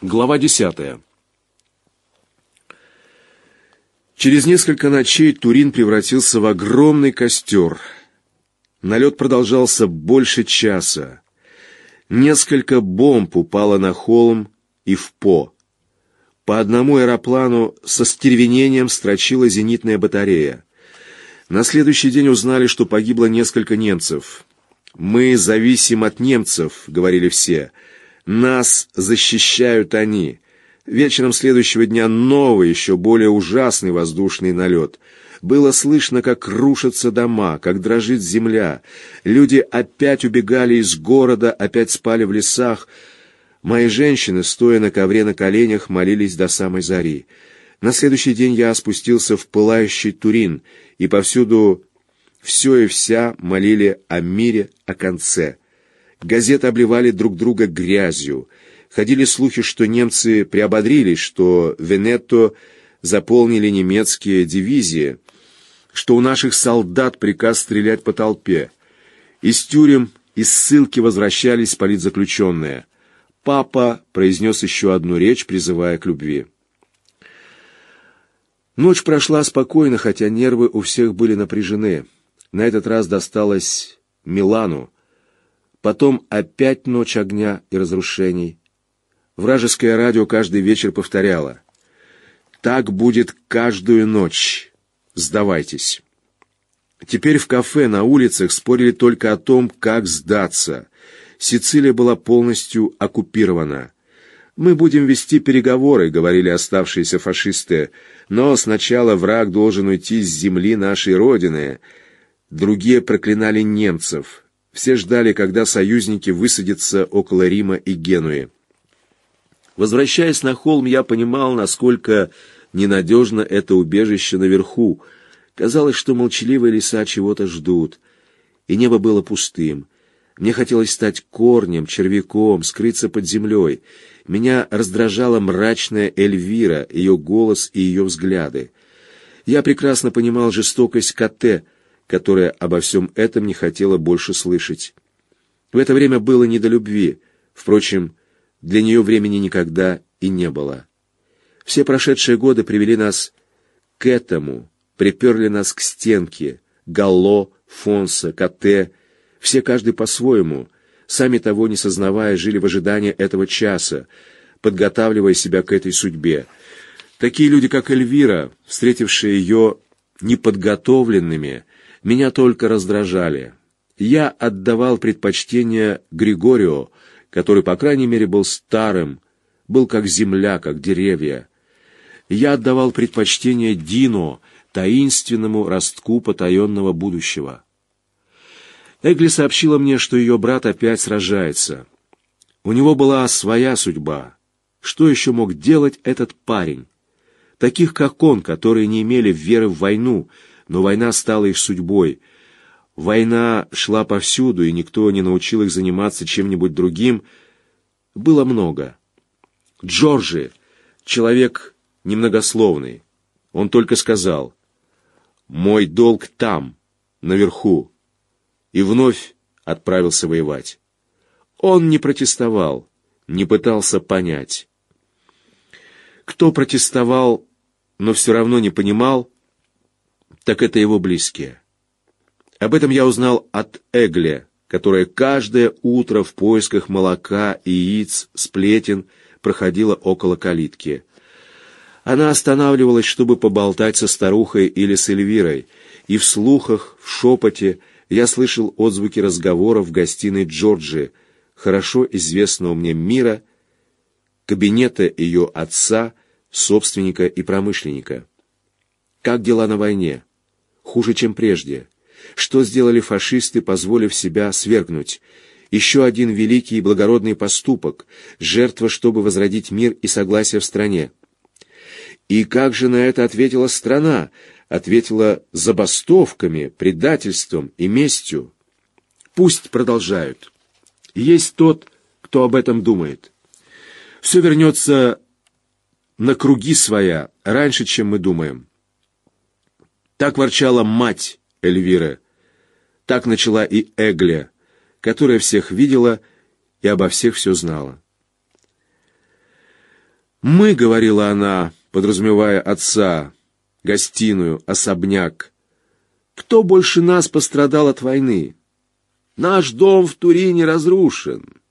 Глава десятая. Через несколько ночей Турин превратился в огромный костер. Налет продолжался больше часа. Несколько бомб упало на холм и в По. По одному аэроплану со стервенением строчила зенитная батарея. На следующий день узнали, что погибло несколько немцев. «Мы зависим от немцев», — говорили все, — нас защищают они. Вечером следующего дня новый, еще более ужасный воздушный налет. Было слышно, как рушатся дома, как дрожит земля. Люди опять убегали из города, опять спали в лесах. Мои женщины, стоя на ковре на коленях, молились до самой зари. На следующий день я спустился в пылающий Турин, и повсюду все и вся молили о мире, о конце. Газеты обливали друг друга грязью. Ходили слухи, что немцы приободрились, что Венетто заполнили немецкие дивизии, что у наших солдат приказ стрелять по толпе. Из тюрем, из ссылки возвращались политзаключенные. Папа произнес еще одну речь, призывая к любви. Ночь прошла спокойно, хотя нервы у всех были напряжены. На этот раз досталось Милану, Потом опять ночь огня и разрушений. Вражеское радио каждый вечер повторяло. «Так будет каждую ночь. Сдавайтесь». Теперь в кафе на улицах спорили только о том, как сдаться. Сицилия была полностью оккупирована. «Мы будем вести переговоры», — говорили оставшиеся фашисты, «но сначала враг должен уйти с земли нашей Родины». Другие проклинали немцев. Все ждали, когда союзники высадятся около Рима и Генуи. Возвращаясь на холм, я понимал, насколько ненадежно это убежище наверху. Казалось, что молчаливые леса чего-то ждут, и небо было пустым. Мне хотелось стать корнем, червяком, скрыться под землей. Меня раздражала мрачная Эльвира, ее голос и ее взгляды. Я прекрасно понимал жестокость Кате — которая обо всем этом не хотела больше слышать. В это время было не до любви, впрочем, для нее времени никогда и не было. Все прошедшие годы привели нас к этому, приперли нас к стенке, Галло, Фонса, Кате, все каждый по-своему, сами того не сознавая, жили в ожидании этого часа, подготавливая себя к этой судьбе. Такие люди, как Эльвира, встретившие ее неподготовленными, меня только раздражали. Я отдавал предпочтение Григорио, который, по крайней мере, был старым, был как земля, как деревья. Я отдавал предпочтение Дино, таинственному ростку потаенного будущего. Эгли сообщила мне, что ее брат опять сражается. У него была своя судьба. Что еще мог делать этот парень? Таких, как он, которые не имели веры в войну, но война стала их судьбой. Война шла повсюду, и никто не научил их заниматься чем-нибудь другим. Было много. Джорджи, человек немногословный, он только сказал «Мой долг там, наверху», и вновь отправился воевать. Он не протестовал, не пытался понять. Кто протестовал, но все равно не понимал, так это его близкие. Об этом я узнал от Эгле, которая каждое утро в поисках молока, яиц, сплетен проходила около калитки. Она останавливалась, чтобы поболтать со старухой или с Эльвирой, и в слухах, в шепоте я слышал отзвуки разговоров в гостиной Джорджи, хорошо известного мне мира, кабинета ее отца, собственника и промышленника. Как дела на войне? Хуже, чем прежде. Что сделали фашисты, позволив себя свергнуть? Еще один великий и благородный поступок, жертва, чтобы возродить мир и согласие в стране. И как же на это ответила страна? Ответила забастовками, предательством и местью. Пусть продолжают. Есть тот, кто об этом думает. Все вернется на круги своя раньше, чем мы думаем. Так ворчала мать Эльвиры. Так начала и Эгля, которая всех видела и обо всех все знала. «Мы», — говорила она, подразумевая отца, гостиную, особняк. «Кто больше нас пострадал от войны? Наш дом в Турине разрушен.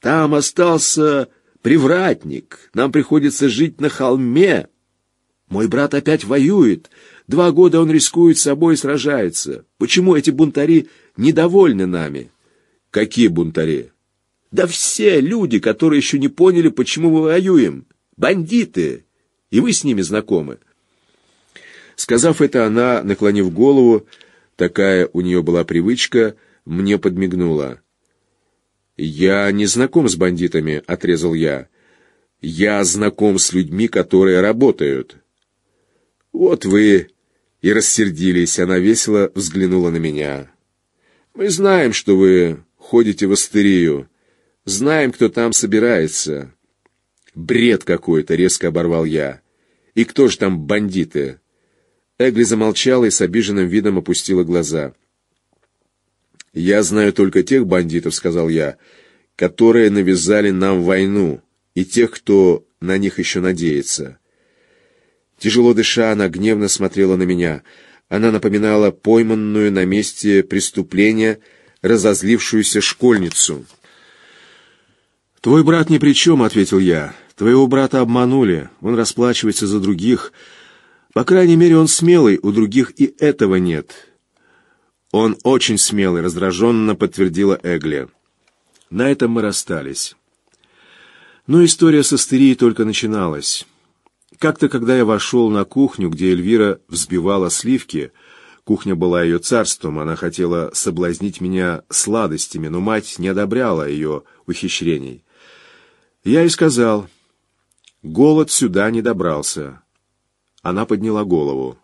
Там остался привратник. Нам приходится жить на холме. Мой брат опять воюет. Два года он рискует собой и сражается. Почему эти бунтари недовольны нами?» «Какие бунтари?» «Да все люди, которые еще не поняли, почему мы воюем. Бандиты. И вы с ними знакомы». Сказав это, она, наклонив голову, такая у нее была привычка, мне подмигнула. «Я не знаком с бандитами», — отрезал я. «Я знаком с людьми, которые работают». «Вот вы и рассердились», — она весело взглянула на меня. «Мы знаем, что вы ходите в астерию. Знаем, кто там собирается». «Бред какой-то», — резко оборвал я. «И кто же там бандиты?» Эгли замолчала и с обиженным видом опустила глаза. «Я знаю только тех бандитов», — сказал я, — «которые навязали нам войну, и тех, кто на них еще надеется». Тяжело дыша, она гневно смотрела на меня. Она напоминала пойманную на месте преступления разозлившуюся школьницу. «Твой брат ни при чем», — ответил я. «Твоего брата обманули, он расплачивается за других». По крайней мере, он смелый, у других и этого нет. Он очень смелый, раздраженно подтвердила Эгли. На этом мы расстались. Но история с астерией только начиналась. Как-то, когда я вошел на кухню, где Эльвира взбивала сливки, кухня была ее царством, она хотела соблазнить меня сладостями, но мать не одобряла ее ухищрений. Я и сказал, голод сюда не добрался. Она подняла голову.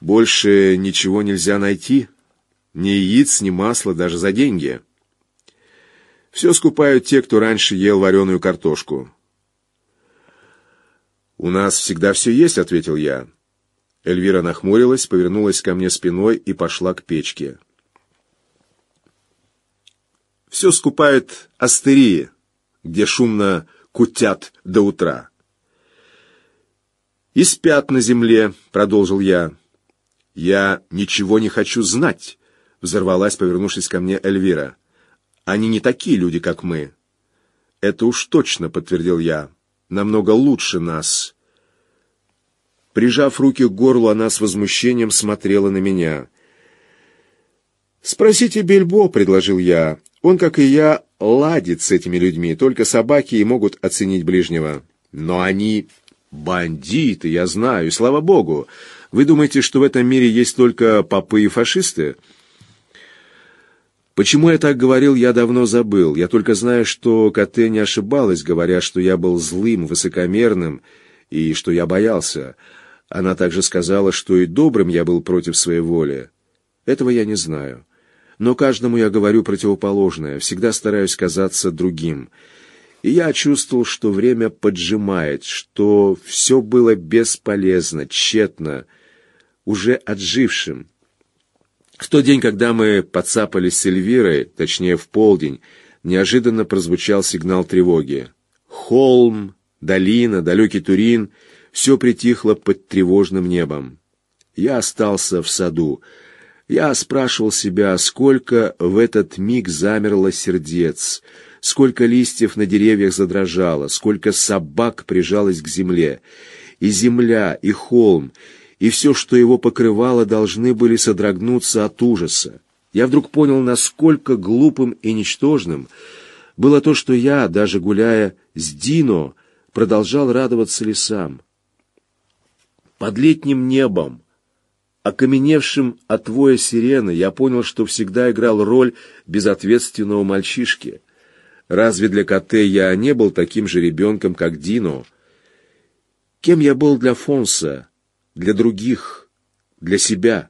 «Больше ничего нельзя найти? Ни яиц, ни масла, даже за деньги. Все скупают те, кто раньше ел вареную картошку». «У нас всегда все есть», — ответил я. Эльвира нахмурилась, повернулась ко мне спиной и пошла к печке. «Все скупают астерии, где шумно кутят до утра» и спят на земле», — продолжил я. «Я ничего не хочу знать», — взорвалась, повернувшись ко мне Эльвира. «Они не такие люди, как мы». «Это уж точно», — подтвердил я. «Намного лучше нас». Прижав руки к горлу, она с возмущением смотрела на меня. «Спросите Бельбо», — предложил я. «Он, как и я, ладит с этими людьми, только собаки и могут оценить ближнего. Но они Бандиты, я знаю, слава богу. Вы думаете, что в этом мире есть только попы и фашисты? Почему я так говорил, я давно забыл. Я только знаю, что Кате не ошибалась, говоря, что я был злым, высокомерным и что я боялся. Она также сказала, что и добрым я был против своей воли. Этого я не знаю. Но каждому я говорю противоположное, всегда стараюсь казаться другим и я чувствовал, что время поджимает, что все было бесполезно, тщетно, уже отжившим. В тот день, когда мы подцапались с Эльвирой, точнее в полдень, неожиданно прозвучал сигнал тревоги. Холм, долина, далекий Турин — все притихло под тревожным небом. Я остался в саду. Я спрашивал себя, сколько в этот миг замерло сердец — сколько листьев на деревьях задрожало, сколько собак прижалось к земле. И земля, и холм, и все, что его покрывало, должны были содрогнуться от ужаса. Я вдруг понял, насколько глупым и ничтожным было то, что я, даже гуляя с Дино, продолжал радоваться лесам. Под летним небом, окаменевшим от воя сирены, я понял, что всегда играл роль безответственного мальчишки — Разве для Коте я не был таким же ребенком, как Дино? Кем я был для Фонса, для других, для себя?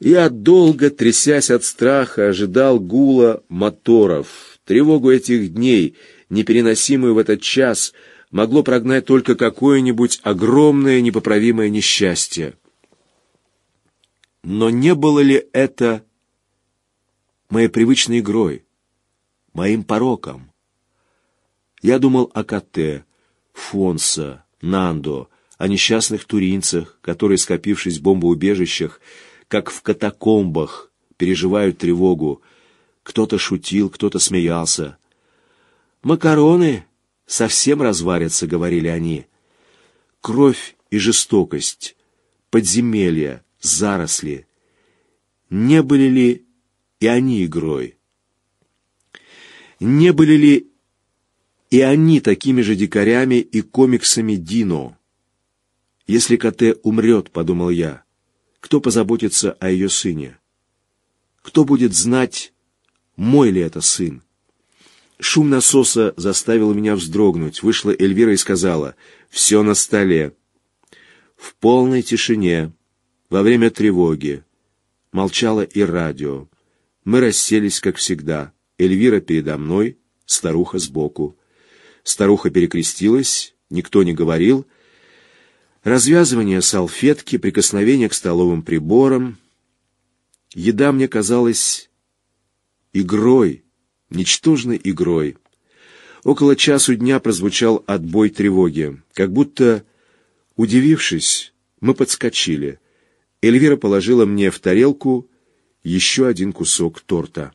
Я долго, трясясь от страха, ожидал гула моторов. Тревогу этих дней, непереносимую в этот час, могло прогнать только какое-нибудь огромное непоправимое несчастье. Но не было ли это моей привычной игрой? моим пороком. Я думал о коте, Фонса, Нандо, о несчастных туринцах, которые, скопившись в бомбоубежищах, как в катакомбах, переживают тревогу. Кто-то шутил, кто-то смеялся. «Макароны совсем разварятся», — говорили они. Кровь и жестокость, подземелья, заросли. Не были ли и они игрой? Не были ли и они такими же дикарями и комиксами Дино? Если Коте умрет, подумал я, кто позаботится о ее сыне? Кто будет знать, мой ли это сын? Шум насоса заставил меня вздрогнуть. Вышла Эльвира и сказала, «Все на столе». В полной тишине, во время тревоги, молчало и радио. Мы расселись, как всегда. Эльвира передо мной, старуха сбоку. Старуха перекрестилась, никто не говорил. Развязывание салфетки, прикосновение к столовым приборам. Еда мне казалась игрой, ничтожной игрой. Около часу дня прозвучал отбой тревоги. Как будто, удивившись, мы подскочили. Эльвира положила мне в тарелку еще один кусок торта.